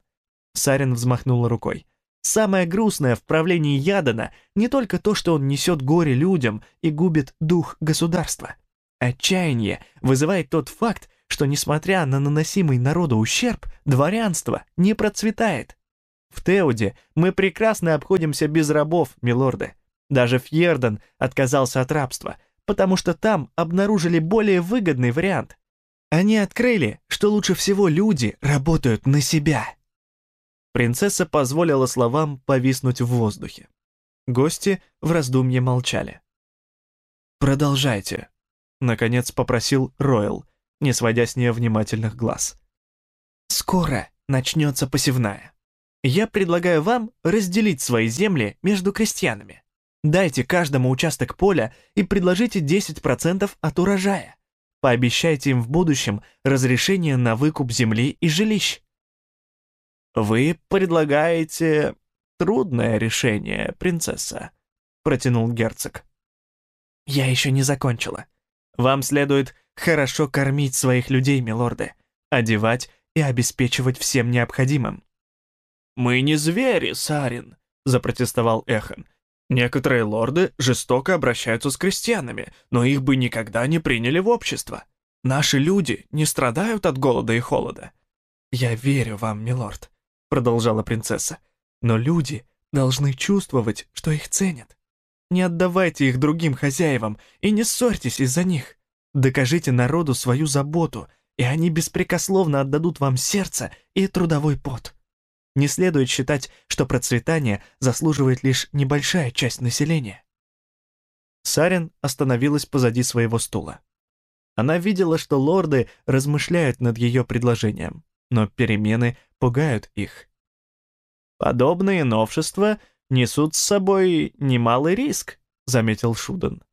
Сарин взмахнула рукой. Самое грустное в правлении Ядана не только то, что он несет горе людям и губит дух государства. Отчаяние вызывает тот факт, что, несмотря на наносимый народу ущерб, дворянство не процветает. В Теуде мы прекрасно обходимся без рабов, милорды. Даже Фьерден отказался от рабства, потому что там обнаружили более выгодный вариант. Они открыли, что лучше всего люди работают на себя. Принцесса позволила словам повиснуть в воздухе. Гости в раздумье молчали. «Продолжайте», — наконец попросил Ройл, не сводя с нее внимательных глаз. «Скоро начнется посевная. Я предлагаю вам разделить свои земли между крестьянами. Дайте каждому участок поля и предложите 10% от урожая. Пообещайте им в будущем разрешение на выкуп земли и жилищ. «Вы предлагаете трудное решение, принцесса», — протянул герцог. «Я еще не закончила. Вам следует хорошо кормить своих людей, милорды, одевать и обеспечивать всем необходимым». «Мы не звери, Сарин», — запротестовал Эхан. «Некоторые лорды жестоко обращаются с крестьянами, но их бы никогда не приняли в общество. Наши люди не страдают от голода и холода». «Я верю вам, милорд продолжала принцесса. Но люди должны чувствовать, что их ценят. Не отдавайте их другим хозяевам и не ссорьтесь из-за них. Докажите народу свою заботу, и они беспрекословно отдадут вам сердце и трудовой пот. Не следует считать, что процветание заслуживает лишь небольшая часть населения. Сарин остановилась позади своего стула. Она видела, что лорды размышляют над ее предложением но перемены пугают их. «Подобные новшества несут с собой немалый риск», — заметил Шуден.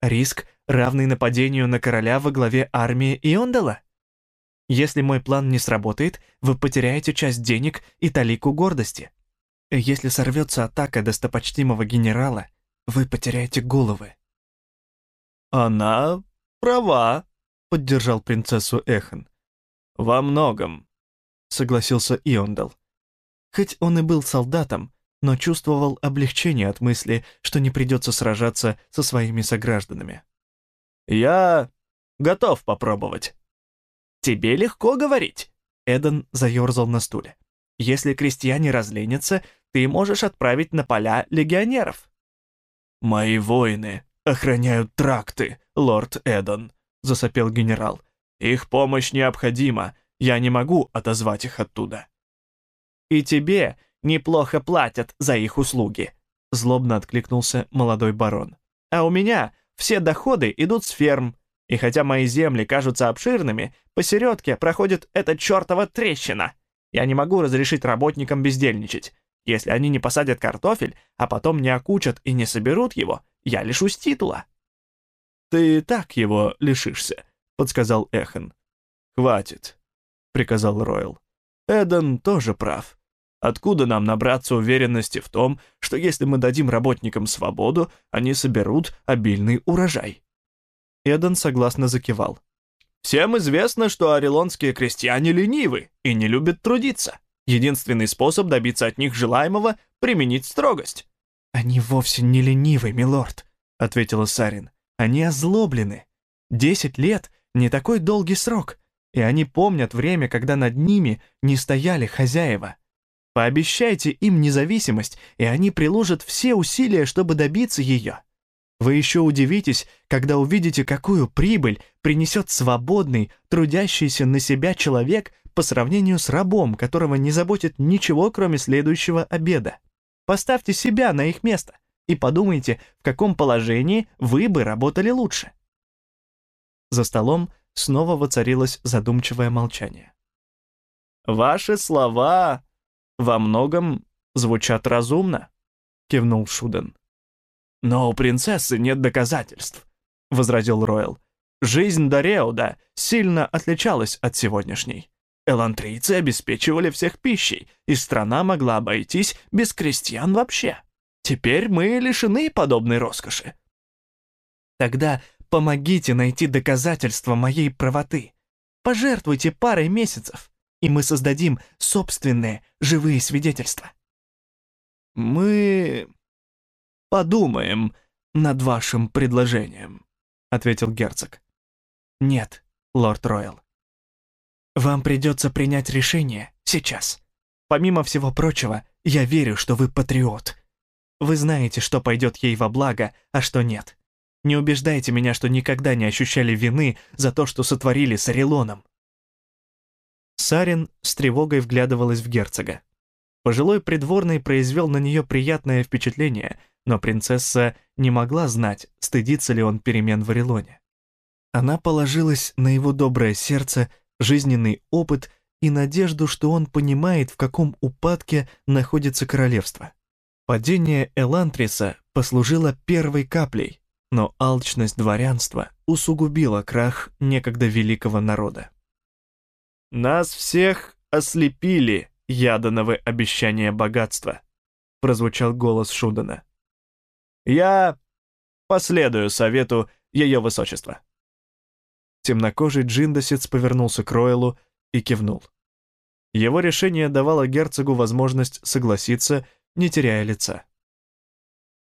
«Риск, равный нападению на короля во главе армии Иондала? Если мой план не сработает, вы потеряете часть денег и талику гордости. Если сорвется атака достопочтимого генерала, вы потеряете головы». «Она права», — поддержал принцессу Эхан. «Во многом» согласился Иондал. Хоть он и был солдатом, но чувствовал облегчение от мысли, что не придется сражаться со своими согражданами. «Я готов попробовать». «Тебе легко говорить», — Эден заерзал на стуле. «Если крестьяне разленятся, ты можешь отправить на поля легионеров». «Мои воины охраняют тракты, лорд Эдон», — засопел генерал. «Их помощь необходима, я не могу отозвать их оттуда». «И тебе неплохо платят за их услуги», — злобно откликнулся молодой барон. «А у меня все доходы идут с ферм, и хотя мои земли кажутся обширными, посередке проходит эта чертова трещина. Я не могу разрешить работникам бездельничать. Если они не посадят картофель, а потом не окучат и не соберут его, я лишусь титула». «Ты так его лишишься», — подсказал Эхен. «Хватит», — приказал Ройл. «Эден тоже прав. Откуда нам набраться уверенности в том, что если мы дадим работникам свободу, они соберут обильный урожай?» Эден согласно закивал. «Всем известно, что орелонские крестьяне ленивы и не любят трудиться. Единственный способ добиться от них желаемого — применить строгость». «Они вовсе не ленивы, милорд», — ответила Сарин. «Они озлоблены. Десять лет — не такой долгий срок, и они помнят время, когда над ними не стояли хозяева. Пообещайте им независимость, и они приложат все усилия, чтобы добиться ее. Вы еще удивитесь, когда увидите, какую прибыль принесет свободный, трудящийся на себя человек по сравнению с рабом, которого не заботит ничего, кроме следующего обеда. Поставьте себя на их место и подумайте, в каком положении вы бы работали лучше. За столом снова воцарилось задумчивое молчание. «Ваши слова во многом звучат разумно», — кивнул Шуден. «Но у принцессы нет доказательств», — возразил Ройл. «Жизнь Дареуда сильно отличалась от сегодняшней. Элантрийцы обеспечивали всех пищей, и страна могла обойтись без крестьян вообще. Теперь мы лишены подобной роскоши». «Тогда помогите найти доказательства моей правоты. Пожертвуйте парой месяцев и мы создадим собственные живые свидетельства. «Мы подумаем над вашим предложением», — ответил герцог. «Нет, лорд Ройл. Вам придется принять решение сейчас. Помимо всего прочего, я верю, что вы патриот. Вы знаете, что пойдет ей во благо, а что нет. Не убеждайте меня, что никогда не ощущали вины за то, что сотворили с Орелоном. Сарин с тревогой вглядывалась в герцога. Пожилой придворный произвел на нее приятное впечатление, но принцесса не могла знать, стыдится ли он перемен в Орелоне. Она положилась на его доброе сердце, жизненный опыт и надежду, что он понимает, в каком упадке находится королевство. Падение Элантриса послужило первой каплей, но алчность дворянства усугубила крах некогда великого народа. «Нас всех ослепили ядановы обещания богатства», — прозвучал голос Шудана. «Я последую совету ее высочества». Темнокожий джиндосец повернулся к Ройлу и кивнул. Его решение давало герцогу возможность согласиться, не теряя лица.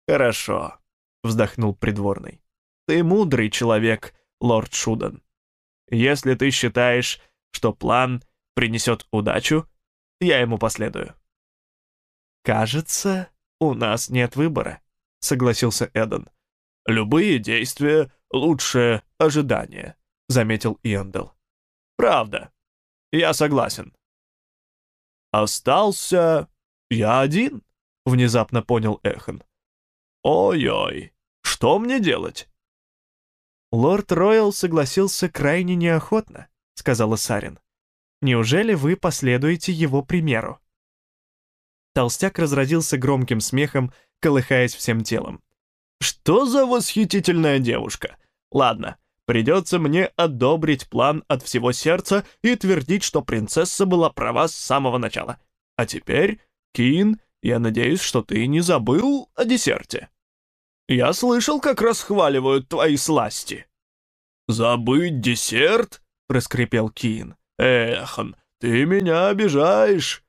«Хорошо», — вздохнул придворный. «Ты мудрый человек, лорд Шудан. Если ты считаешь, что план принесет удачу, я ему последую. «Кажется, у нас нет выбора», — согласился Эден. «Любые действия лучше ожидания», — заметил Иэндел. «Правда, я согласен». «Остался я один», — внезапно понял Эхан. «Ой-ой, что мне делать?» Лорд Ройл согласился крайне неохотно. — сказала Сарин. «Неужели вы последуете его примеру?» Толстяк разразился громким смехом, колыхаясь всем телом. «Что за восхитительная девушка! Ладно, придется мне одобрить план от всего сердца и твердить, что принцесса была права с самого начала. А теперь, Кин, я надеюсь, что ты не забыл о десерте. Я слышал, как расхваливают твои сласти». «Забыть десерт?» — проскрипел Кин. «Эхан, ты меня обижаешь!»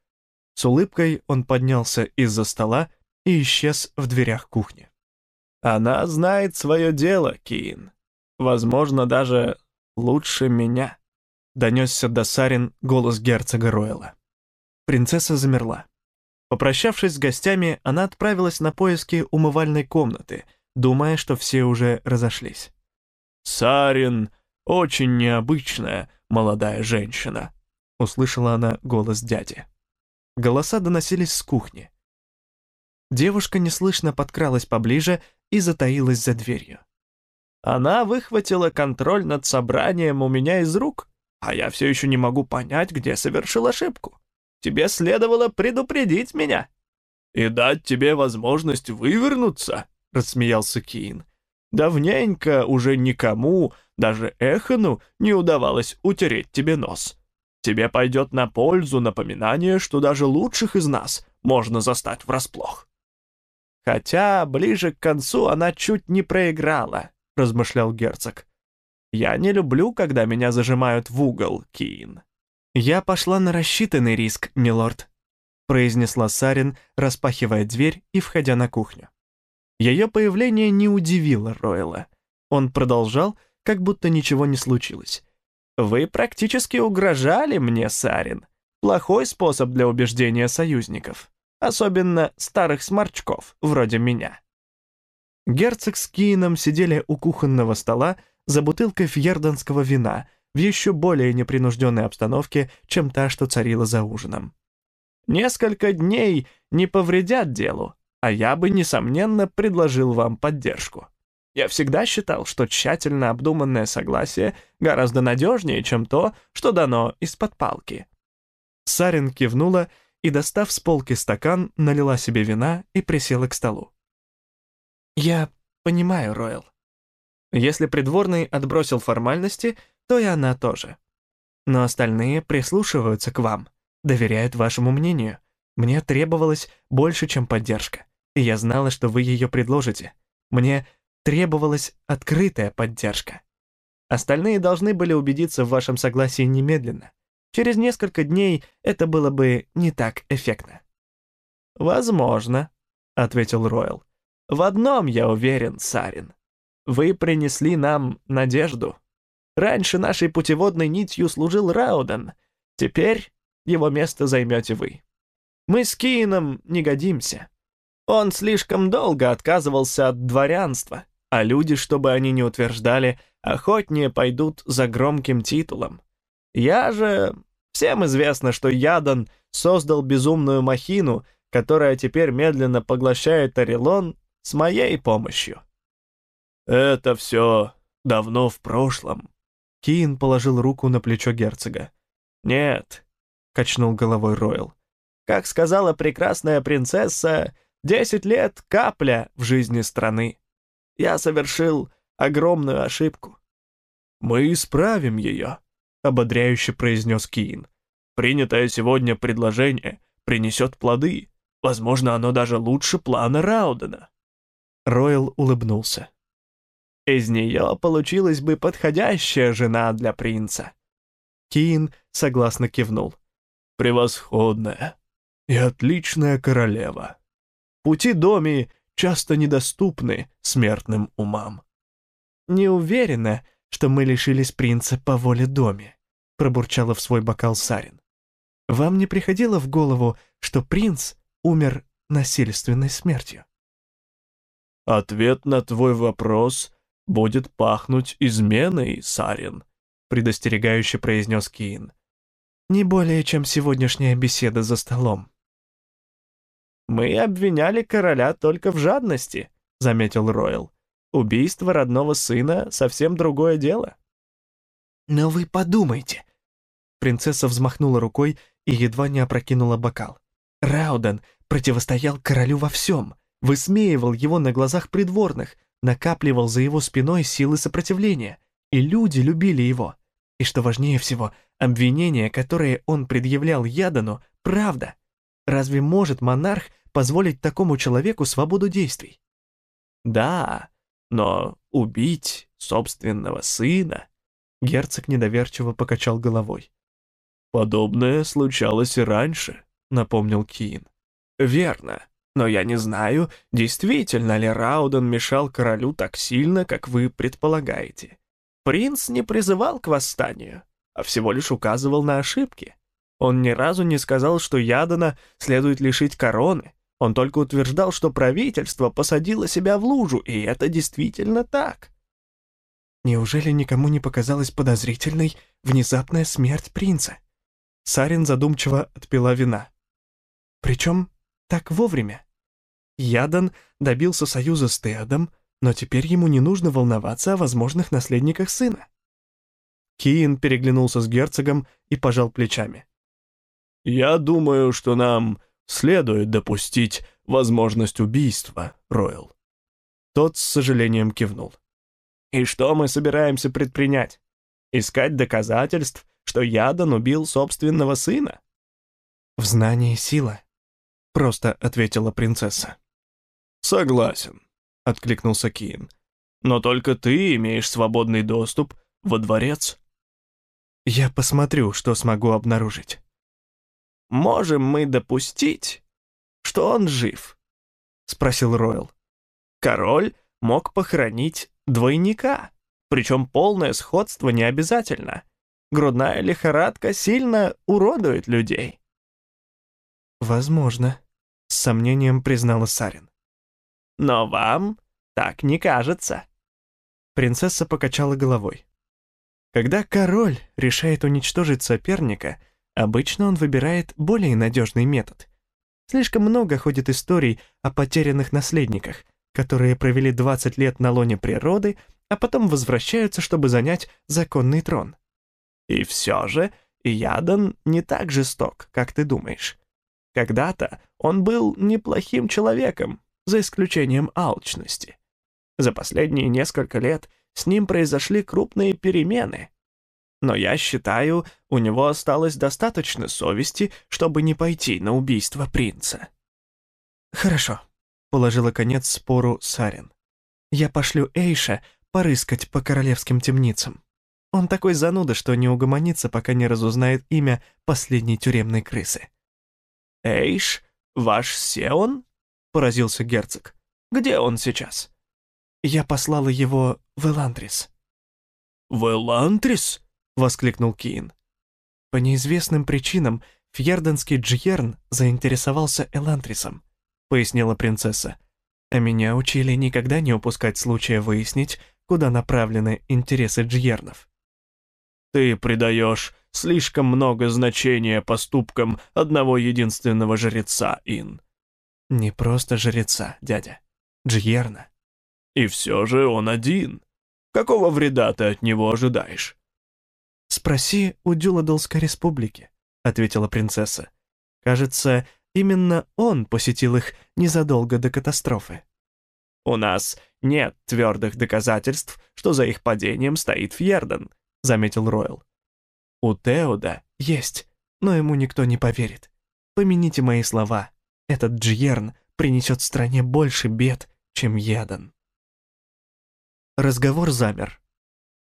С улыбкой он поднялся из-за стола, и исчез в дверях кухни. «Она знает свое дело, Киин. Возможно, даже лучше меня», — донесся до Сарин голос герцога Ройла. Принцесса замерла. Попрощавшись с гостями, она отправилась на поиски умывальной комнаты, думая, что все уже разошлись. «Сарин очень необычная молодая женщина», — услышала она голос дяди. Голоса доносились с кухни. Девушка неслышно подкралась поближе и затаилась за дверью. Она выхватила контроль над собранием у меня из рук, а я все еще не могу понять, где совершил ошибку. Тебе следовало предупредить меня. И дать тебе возможность вывернуться, рассмеялся Кин. Давненько уже никому, даже Эхону, не удавалось утереть тебе нос. Тебе пойдет на пользу напоминание, что даже лучших из нас можно застать врасплох. Хотя ближе к концу она чуть не проиграла, размышлял герцог. Я не люблю, когда меня зажимают в угол, Киин. «Я пошла на рассчитанный риск, милорд», произнесла Сарин, распахивая дверь и входя на кухню. Ее появление не удивило Ройла. Он продолжал, как будто ничего не случилось. «Вы практически угрожали мне, Сарин. Плохой способ для убеждения союзников, особенно старых сморчков, вроде меня». Герцог с Киином сидели у кухонного стола за бутылкой фьерденского вина в еще более непринужденной обстановке, чем та, что царила за ужином. Несколько дней не повредят делу, а я бы, несомненно, предложил вам поддержку. Я всегда считал, что тщательно обдуманное согласие гораздо надежнее, чем то, что дано из-под палки. Сарин кивнула и, достав с полки стакан, налила себе вина и присела к столу. «Я понимаю, Ройл. Если придворный отбросил формальности, то и она тоже. Но остальные прислушиваются к вам, доверяют вашему мнению. Мне требовалось больше, чем поддержка, и я знала, что вы ее предложите. Мне требовалась открытая поддержка. Остальные должны были убедиться в вашем согласии немедленно. Через несколько дней это было бы не так эффектно. «Возможно», — ответил Ройл. «В одном я уверен, Сарин. Вы принесли нам надежду». Раньше нашей путеводной нитью служил Рауден. Теперь его место займете вы. Мы с Киином не годимся. Он слишком долго отказывался от дворянства, а люди, чтобы они не утверждали, охотнее пойдут за громким титулом. Я же... Всем известно, что Ядан создал безумную махину, которая теперь медленно поглощает Орелон с моей помощью. Это все давно в прошлом, Киин положил руку на плечо герцога. «Нет», — качнул головой Ройл. «Как сказала прекрасная принцесса, десять лет — капля в жизни страны. Я совершил огромную ошибку». «Мы исправим ее», — ободряюще произнес Киин. «Принятое сегодня предложение принесет плоды. Возможно, оно даже лучше плана Раудена». Ройл улыбнулся. Из нее получилась бы подходящая жена для принца. Киин согласно кивнул. Превосходная и отличная королева. Пути Доми часто недоступны смертным умам. Не уверена, что мы лишились принца по воле Доми, пробурчала в свой бокал Сарин. Вам не приходило в голову, что принц умер насильственной смертью? Ответ на твой вопрос будет пахнуть изменой, Сарин», — предостерегающе произнес Киин. «Не более, чем сегодняшняя беседа за столом». «Мы обвиняли короля только в жадности», — заметил Ройл. «Убийство родного сына — совсем другое дело». «Но вы подумайте». Принцесса взмахнула рукой и едва не опрокинула бокал. Рауден противостоял королю во всем, высмеивал его на глазах придворных, накапливал за его спиной силы сопротивления, и люди любили его. И что важнее всего, обвинения, которые он предъявлял Ядану, правда. Разве может монарх позволить такому человеку свободу действий? Да, но убить собственного сына... Герцог недоверчиво покачал головой. «Подобное случалось и раньше», — напомнил Киин. «Верно, Но я не знаю, действительно ли Рауден мешал королю так сильно, как вы предполагаете. Принц не призывал к восстанию, а всего лишь указывал на ошибки. Он ни разу не сказал, что Ядана следует лишить короны. Он только утверждал, что правительство посадило себя в лужу, и это действительно так. Неужели никому не показалась подозрительной внезапная смерть принца? Сарин задумчиво отпила вина. Причем так вовремя. Ядан добился союза с Теодом, но теперь ему не нужно волноваться о возможных наследниках сына. Киин переглянулся с герцогом и пожал плечами. «Я думаю, что нам следует допустить возможность убийства, Ройл». Тот с сожалением кивнул. «И что мы собираемся предпринять? Искать доказательств, что Ядан убил собственного сына?» «В знании сила», — просто ответила принцесса. «Согласен», — откликнулся Киин. «Но только ты имеешь свободный доступ во дворец». «Я посмотрю, что смогу обнаружить». «Можем мы допустить, что он жив?» — спросил Ройл. «Король мог похоронить двойника, причем полное сходство не обязательно. Грудная лихорадка сильно уродует людей». «Возможно», — с сомнением признала Сарин. Но вам так не кажется». Принцесса покачала головой. Когда король решает уничтожить соперника, обычно он выбирает более надежный метод. Слишком много ходит историй о потерянных наследниках, которые провели 20 лет на лоне природы, а потом возвращаются, чтобы занять законный трон. И все же Ядан не так жесток, как ты думаешь. Когда-то он был неплохим человеком, за исключением алчности. За последние несколько лет с ним произошли крупные перемены. Но я считаю, у него осталось достаточно совести, чтобы не пойти на убийство принца. «Хорошо», — положила конец спору Сарин. «Я пошлю Эйша порыскать по королевским темницам. Он такой зануда, что не угомонится, пока не разузнает имя последней тюремной крысы». «Эйш? Ваш Сеон?» поразился герцог. «Где он сейчас?» «Я послала его в Эландрис». «В Эландрис?» — воскликнул Киин. По неизвестным причинам фьерденский Джиерн заинтересовался Эландрисом, пояснила принцесса. А меня учили никогда не упускать случая выяснить, куда направлены интересы Джиернов. «Ты придаешь слишком много значения поступкам одного единственного жреца, Ин», не просто жреца, дядя. Джиерна. И все же он один. Какого вреда ты от него ожидаешь? Спроси у Дюладолской республики, ответила принцесса. Кажется, именно он посетил их незадолго до катастрофы. У нас нет твердых доказательств, что за их падением стоит Фьерден, заметил Ройл. У Теода есть, но ему никто не поверит. Помяните мои слова, этот Джиерн принесет стране больше бед, чем Ядан. Разговор замер.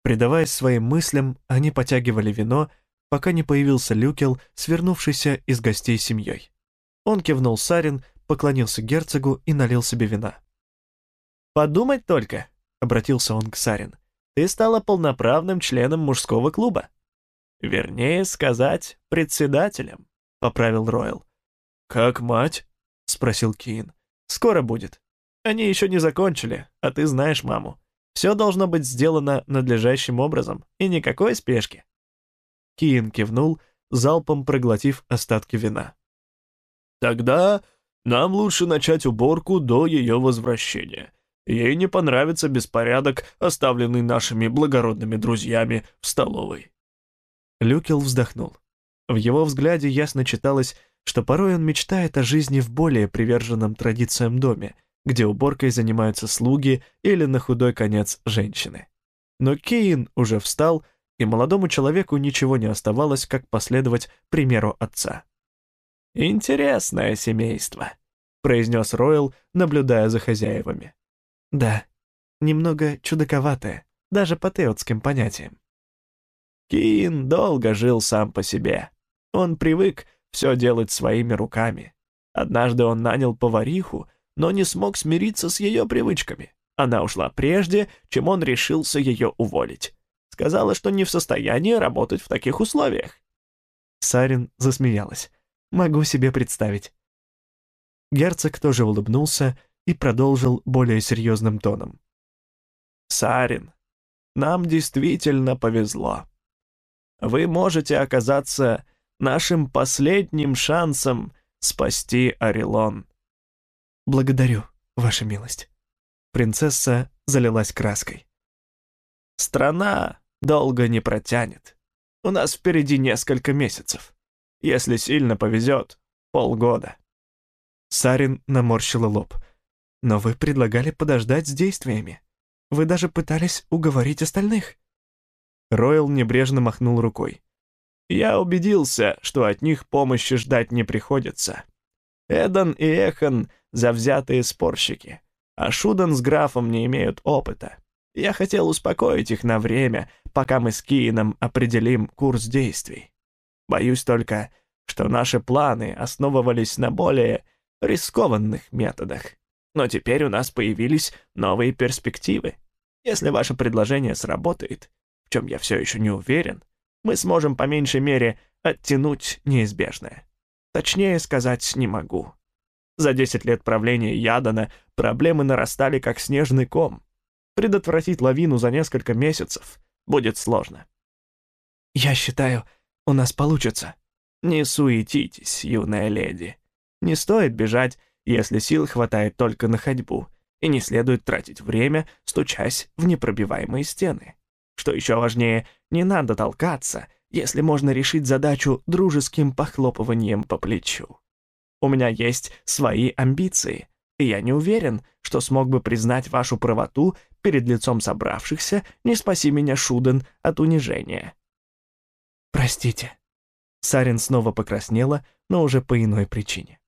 Предаваясь своим мыслям, они потягивали вино, пока не появился Люкел, свернувшийся из гостей семьей. Он кивнул Сарин, поклонился герцогу и налил себе вина. «Подумать только», — обратился он к Сарин, — «ты стала полноправным членом мужского клуба». «Вернее сказать, председателем», — поправил Ройл. «Как мать?» — спросил Киин. «Скоро будет. Они еще не закончили, а ты знаешь маму. Все должно быть сделано надлежащим образом, и никакой спешки». Киин кивнул, залпом проглотив остатки вина. «Тогда нам лучше начать уборку до ее возвращения. Ей не понравится беспорядок, оставленный нашими благородными друзьями в столовой». Люкел вздохнул. В его взгляде ясно читалось что порой он мечтает о жизни в более приверженном традициям доме, где уборкой занимаются слуги или на худой конец женщины. Но Кейн уже встал, и молодому человеку ничего не оставалось, как последовать примеру отца. «Интересное семейство», — произнес Ройл, наблюдая за хозяевами. «Да, немного чудаковатое, даже по теотским понятиям». Киин долго жил сам по себе. Он привык все делать своими руками. Однажды он нанял повариху, но не смог смириться с ее привычками. Она ушла прежде, чем он решился ее уволить. Сказала, что не в состоянии работать в таких условиях. Сарин засмеялась. «Могу себе представить». Герцог тоже улыбнулся и продолжил более серьезным тоном. «Сарин, нам действительно повезло. Вы можете оказаться нашим последним шансом спасти Орелон». «Благодарю, ваша милость». Принцесса залилась краской. «Страна долго не протянет. У нас впереди несколько месяцев. Если сильно повезет, полгода». Сарин наморщила лоб. «Но вы предлагали подождать с действиями. Вы даже пытались уговорить остальных». Ройл небрежно махнул рукой. «Я убедился, что от них помощи ждать не приходится. Эдан и Эхан — завзятые спорщики, а Шудан с графом не имеют опыта. Я хотел успокоить их на время, пока мы с Киином определим курс действий. Боюсь только, что наши планы основывались на более рискованных методах. Но теперь у нас появились новые перспективы. Если ваше предложение сработает, в чем я все еще не уверен, мы сможем по меньшей мере оттянуть неизбежное. Точнее сказать не могу. За 10 лет правления Ядана проблемы нарастали как снежный ком. Предотвратить лавину за несколько месяцев будет сложно. «Я считаю, у нас получится». «Не суетитесь, юная леди. Не стоит бежать, если сил хватает только на ходьбу, и не следует тратить время, стучась в непробиваемые стены. Что еще важнее, не надо толкаться, если можно решить задачу дружеским похлопыванием по плечу. У меня есть свои амбиции, и я не уверен, что смог бы признать вашу правоту перед лицом собравшихся, не спаси меня, Шуден, от унижения. Простите. Сарин снова покраснела, но уже по иной причине.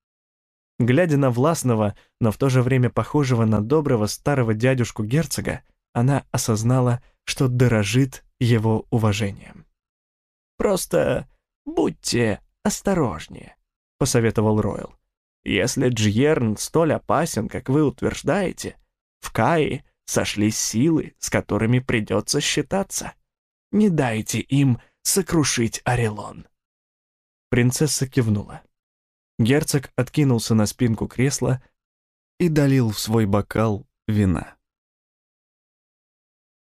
Глядя на властного, но в то же время похожего на доброго старого дядюшку герцога, она осознала, что дорожит его уважением. «Просто будьте осторожнее», — посоветовал Ройл. «Если Джьерн столь опасен, как вы утверждаете, в Каи сошлись силы, с которыми придется считаться. Не дайте им сокрушить Орелон». Принцесса кивнула. Герцог откинулся на спинку кресла и долил в свой бокал вина.